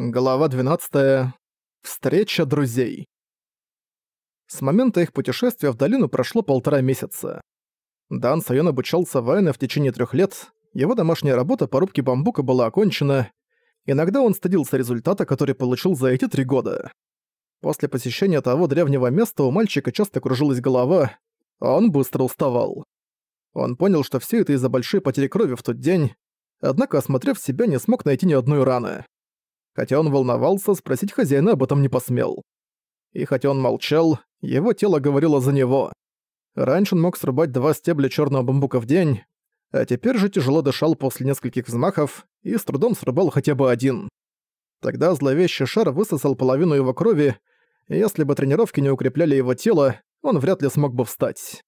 Глава 12. Встреча друзей. С момента их путешествия в долину прошло полтора месяца. Дан Сайон обучался в Айне в течение трех лет, его домашняя работа по рубке бамбука была окончена, иногда он стыдился результата, который получил за эти три года. После посещения того древнего места у мальчика часто кружилась голова, а он быстро уставал. Он понял, что все это из-за большой потери крови в тот день, однако, осмотрев себя, не смог найти ни одной раны. Хотя он волновался, спросить хозяина об этом не посмел. И хотя он молчал, его тело говорило за него. Раньше он мог срубать два стебля черного бамбука в день, а теперь же тяжело дышал после нескольких взмахов и с трудом срубал хотя бы один. Тогда зловещий шар высосал половину его крови, и если бы тренировки не укрепляли его тело, он вряд ли смог бы встать.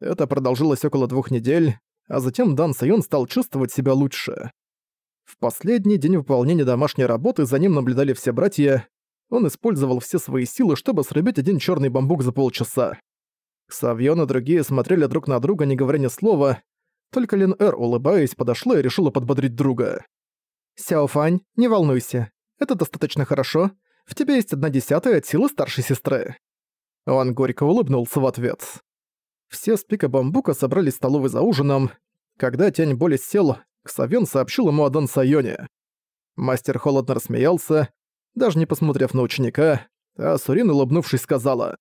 Это продолжилось около двух недель, а затем Дан Сайон стал чувствовать себя лучше. В последний день выполнения домашней работы за ним наблюдали все братья. Он использовал все свои силы, чтобы срубить один черный бамбук за полчаса. Савьон и другие смотрели друг на друга, не говоря ни слова. Только Лин Эр, улыбаясь, подошла и решила подбодрить друга. «Сяофань, не волнуйся. Это достаточно хорошо. В тебе есть одна десятая от силы старшей сестры». Он горько улыбнулся в ответ. Все с пика бамбука собрались в столовой за ужином. Когда тень боли сел, Ксавен сообщил ему о Дон Сайоне. Мастер холодно рассмеялся, даже не посмотрев на ученика, а Сурин, улыбнувшись, сказала.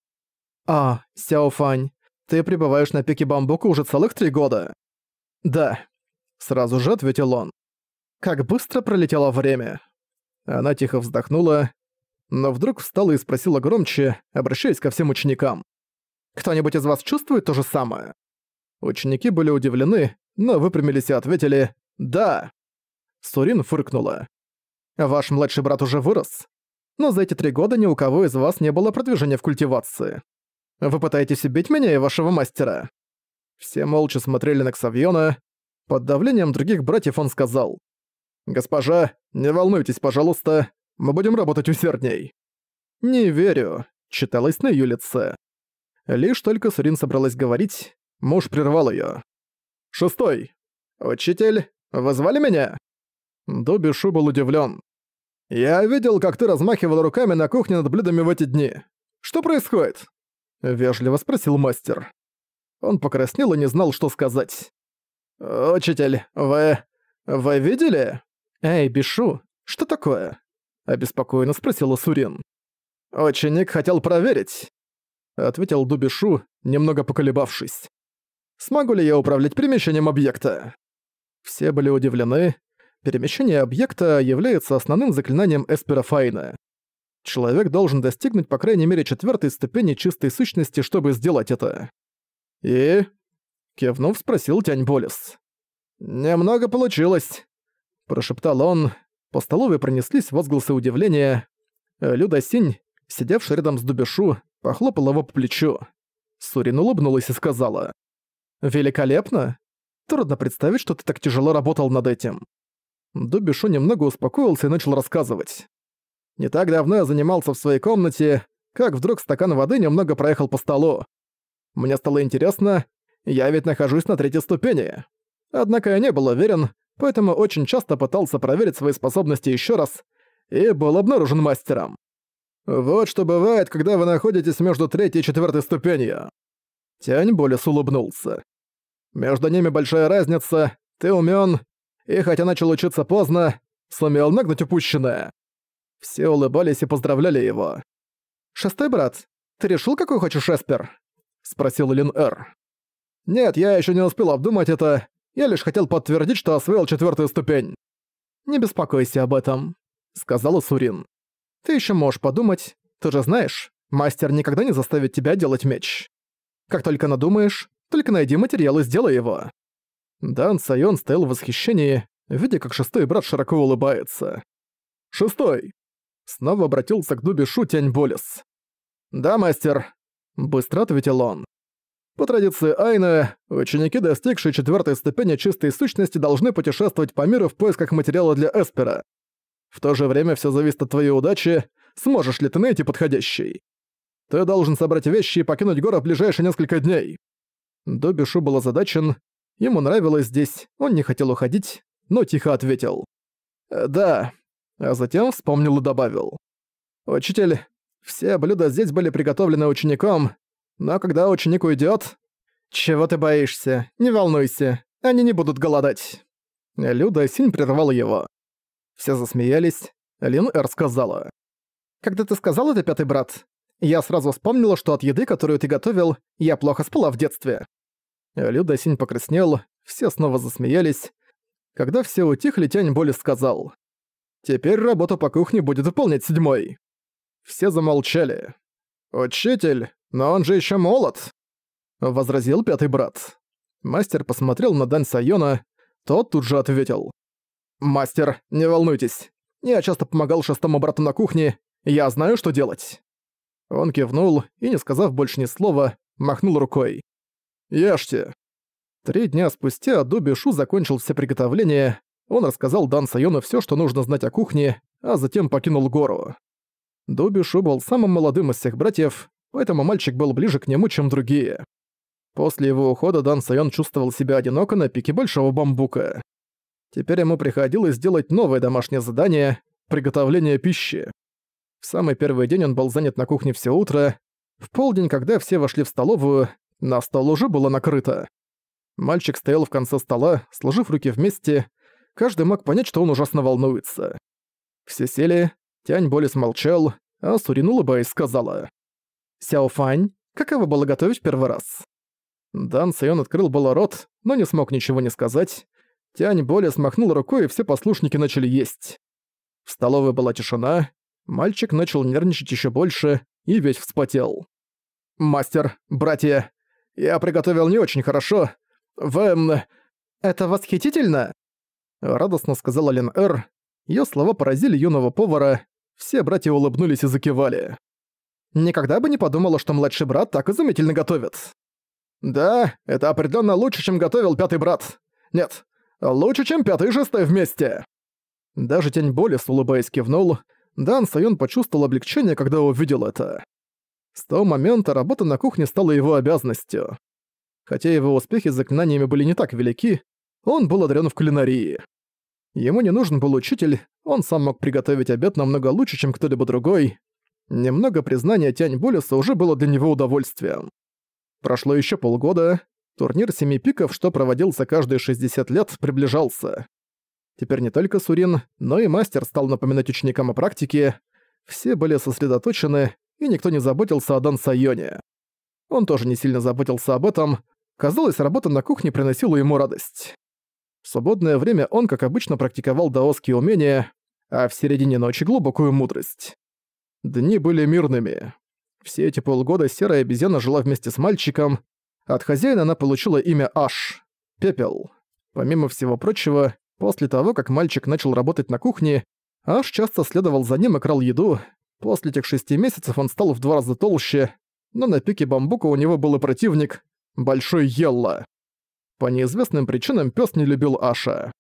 «А, Сяофань, ты пребываешь на пике бамбука уже целых три года?» «Да», — сразу же ответил он. «Как быстро пролетело время!» Она тихо вздохнула, но вдруг встала и спросила громче, обращаясь ко всем ученикам. «Кто-нибудь из вас чувствует то же самое?» Ученики были удивлены, но выпрямились и ответили «Да». Сурин фыркнула. «Ваш младший брат уже вырос, но за эти три года ни у кого из вас не было продвижения в культивации. Вы пытаетесь убить меня и вашего мастера?» Все молча смотрели на Ксавьона. Под давлением других братьев он сказал. «Госпожа, не волнуйтесь, пожалуйста, мы будем работать усердней». «Не верю», — читалось на её лице. Лишь только Сурин собралась говорить, муж прервал её. «Шестой. Учитель, вы звали меня?» Добби Шу был удивлен. «Я видел, как ты размахивал руками на кухне над блюдами в эти дни. Что происходит?» Вежливо спросил мастер. Он покраснел и не знал, что сказать. «Учитель, вы... вы видели?» «Эй, Бишу, что такое?» Обеспокоенно спросила Сурин. «Ученик хотел проверить», — ответил Дубишу, немного поколебавшись. «Смогу ли я управлять перемещением объекта?» Все были удивлены. Перемещение объекта является основным заклинанием Эспера Файна. Человек должен достигнуть по крайней мере четвертой ступени чистой сущности, чтобы сделать это. «И?» — кивнув, спросил Тянь Болес. «Немного получилось», — прошептал он. По столовой пронеслись возгласы удивления. Люда Синь, сидевшая рядом с Дубишу, похлопала его по плечу. Сурин улыбнулась и сказала. «Великолепно! Трудно представить, что ты так тяжело работал над этим». Дубишу немного успокоился и начал рассказывать. «Не так давно я занимался в своей комнате, как вдруг стакан воды немного проехал по столу. Мне стало интересно, я ведь нахожусь на третьей ступени. Однако я не был уверен, поэтому очень часто пытался проверить свои способности еще раз и был обнаружен мастером. Вот что бывает, когда вы находитесь между третьей и четвертой ступенью. Тянь Болес улыбнулся. Между ними большая разница, ты умён, и хотя начал учиться поздно, сумел нагнуть упущенное. Все улыбались и поздравляли его. «Шестой брат, ты решил, какой хочешь эспер?» — спросил Лин Эр. «Нет, я еще не успел обдумать это, я лишь хотел подтвердить, что освоил четвертую ступень». «Не беспокойся об этом», — сказала Сурин. «Ты еще можешь подумать, ты же знаешь, мастер никогда не заставит тебя делать меч. Как только надумаешь, только найди материал и сделай его». Дан Сайон стоял в восхищении, видя, как шестой брат широко улыбается. «Шестой!» Снова обратился к Дуби Шу Тянь Болес. «Да, мастер», — быстро ответил он. По традиции Айна, ученики, достигшие четвертой ступени чистой сущности, должны путешествовать по миру в поисках материала для Эспера. В то же время все зависит от твоей удачи, сможешь ли ты найти подходящий. Ты должен собрать вещи и покинуть город в ближайшие несколько дней. Добишу был озадачен, ему нравилось здесь, он не хотел уходить, но тихо ответил. «Да». а затем вспомнил и добавил. «Учитель, все блюда здесь были приготовлены учеником, но когда ученик уйдет, «Чего ты боишься? Не волнуйся, они не будут голодать». Люда Синь прервала его. Все засмеялись. Лин Эр сказала. «Когда ты сказал это, пятый брат, я сразу вспомнила, что от еды, которую ты готовил, я плохо спала в детстве». Люда Синь покраснел, все снова засмеялись. Когда все утихли, Тянь Боли сказал. «Теперь работу по кухне будет выполнять седьмой». Все замолчали. «Учитель, но он же еще молод!» Возразил пятый брат. Мастер посмотрел на Дань Сайона, тот тут же ответил. «Мастер, не волнуйтесь. Я часто помогал шестому брату на кухне, я знаю, что делать». Он кивнул и, не сказав больше ни слова, махнул рукой. «Ешьте». Три дня спустя Дуби Шу закончил все приготовления, он рассказал Дан Сайону все, что нужно знать о кухне, а затем покинул гору. Дуби Шу был самым молодым из всех братьев, поэтому мальчик был ближе к нему, чем другие. После его ухода Дан Сайон чувствовал себя одиноко на пике большого бамбука. Теперь ему приходилось делать новое домашнее задание — приготовление пищи. В самый первый день он был занят на кухне все утро. В полдень, когда все вошли в столовую, на стол уже было накрыто. Мальчик стоял в конце стола, сложив руки вместе. Каждый мог понять, что он ужасно волнуется. Все сели, Тянь Болис молчал, а Сурин улыбаясь сказала. «Сяофань, каково было готовить первый раз?» Дан Сайон открыл было рот, но не смог ничего не сказать. Тянь Болис смахнул рукой, и все послушники начали есть. В столовой была тишина, мальчик начал нервничать еще больше и весь вспотел. «Мастер, братья, я приготовил не очень хорошо. Вы... Это восхитительно!» Радостно сказала Лен Эр. Её слова поразили юного повара. Все братья улыбнулись и закивали. «Никогда бы не подумала, что младший брат так изумительно готовит». «Да, это определенно лучше, чем готовил пятый брат. Нет, лучше, чем пятый и шестой вместе». Даже Тень Боли улыбаясь кивнул. Дан Сайон почувствовал облегчение, когда увидел это. С того момента работа на кухне стала его обязанностью. Хотя его успехи с заклинаниями были не так велики, он был одарен в кулинарии. Ему не нужен был учитель, он сам мог приготовить обед намного лучше, чем кто-либо другой. Немного признания Тянь Болеса уже было для него удовольствием. Прошло еще полгода, турнир Семи Пиков, что проводился каждые 60 лет, приближался. Теперь не только Сурин, но и мастер стал напоминать ученикам о практике. Все были сосредоточены, и никто не заботился о Дан Сайоне. Он тоже не сильно заботился об этом, Казалось, работа на кухне приносила ему радость. В свободное время он, как обычно, практиковал даосские умения, а в середине ночи глубокую мудрость. Дни были мирными. Все эти полгода серая обезьяна жила вместе с мальчиком. От хозяина она получила имя Аш — Пепел. Помимо всего прочего, после того, как мальчик начал работать на кухне, Аш часто следовал за ним и крал еду. После этих шести месяцев он стал в два раза толще, но на пике бамбука у него был и противник Большой Елла. По неизвестным причинам пес не любил Аша.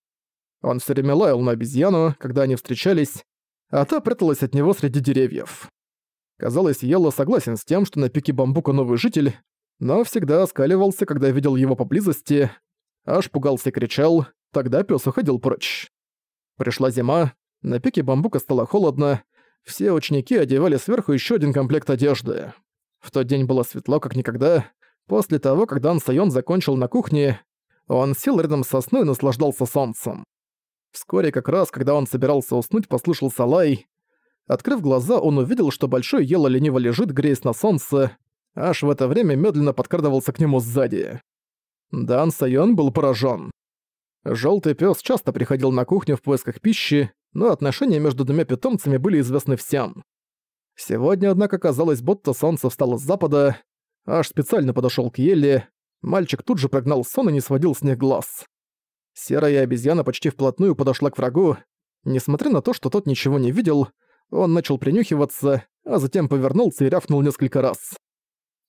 Он все время лаял на обезьяну, когда они встречались, а та пряталась от него среди деревьев. Казалось, Елла согласен с тем, что на пике бамбука новый житель, но всегда оскаливался, когда видел его поблизости. Аш пугался и кричал, тогда пес уходил прочь. Пришла зима, на пике бамбука стало холодно, все ученики одевали сверху еще один комплект одежды. В тот день было светло, как никогда, После того, как Дан Сайон закончил на кухне, он сел рядом с сосной и наслаждался солнцем. Вскоре, как раз, когда он собирался уснуть, послышался лай. Открыв глаза, он увидел, что большой ело лениво лежит, греясь на солнце, аж в это время медленно подкрадывался к нему сзади. Дан Сайон был поражен. Желтый пес часто приходил на кухню в поисках пищи, но отношения между двумя питомцами были известны всем. Сегодня, однако, казалось, будто солнце встало с запада, Аж специально подошёл к Елле. Мальчик тут же прогнал сон и не сводил с них глаз. Серая обезьяна почти вплотную подошла к врагу. Несмотря на то, что тот ничего не видел, он начал принюхиваться, а затем повернулся и рявкнул несколько раз.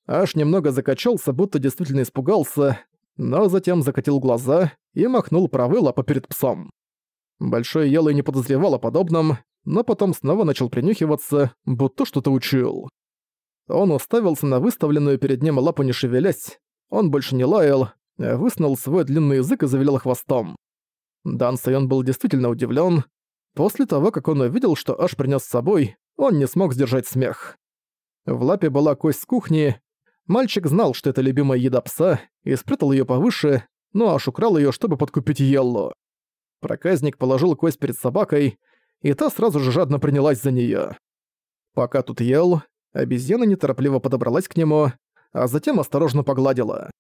Аж немного закачался, будто действительно испугался, но затем закатил глаза и махнул правой лапой перед псом. Большой Елой не подозревал о подобном, но потом снова начал принюхиваться, будто что-то учуял. Он уставился на выставленную перед ним лапу не шевелясь. Он больше не лаял, а высунул свой длинный язык и завилял хвостом. Дан Сайон был действительно удивлен. После того, как он увидел, что Аш принес с собой, он не смог сдержать смех. В лапе была кость с кухни. Мальчик знал, что это любимая еда пса, и спрятал ее повыше, но Аш украл ее, чтобы подкупить Еллу. Проказник положил кость перед собакой, и та сразу же жадно принялась за нее. Пока тут ел, обезьяна неторопливо подобралась к нему, а затем осторожно погладила.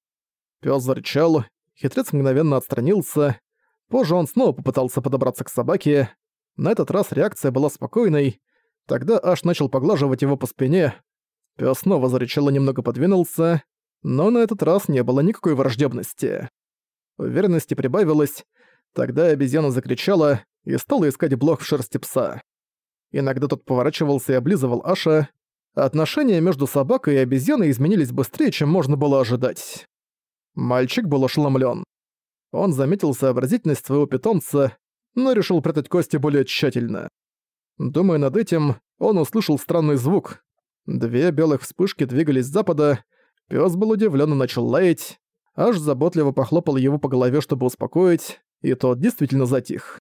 Пёс зарычал, хитрец мгновенно отстранился, позже он снова попытался подобраться к собаке, на этот раз реакция была спокойной, тогда Аш начал поглаживать его по спине, пёс снова зарычал и немного подвинулся, но на этот раз не было никакой враждебности. Уверенности прибавилось, тогда обезьяна закричала и стала искать блох в шерсти пса. Иногда тот поворачивался и облизывал Аша. Отношения между собакой и обезьяной изменились быстрее, чем можно было ожидать. Мальчик был ошеломлен. Он заметил сообразительность своего питомца, но решил прятать кости более тщательно. Думая над этим, он услышал странный звук. Две белых вспышки двигались с запада, пес был удивлен и начал лаять, аж заботливо похлопал его по голове, чтобы успокоить, и тот действительно затих.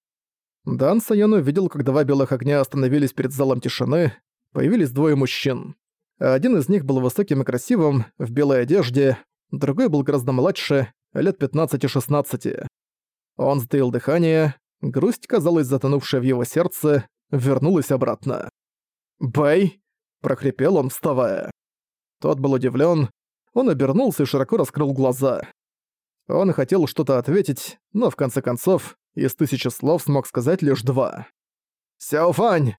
Дан Сайон увидел, как два белых огня остановились перед залом тишины, появились двое мужчин. Один из них был высоким и красивым, в белой одежде, другой был гораздо младше, лет 15-16. Он затаил дыхание, грусть, казалось, затонувшая в его сердце, вернулась обратно. «Бэй!» – прохрипел он, вставая. Тот был удивлен, он обернулся и широко раскрыл глаза. Он хотел что-то ответить, но в конце концов из тысячи слов смог сказать лишь два. «Сяофань!»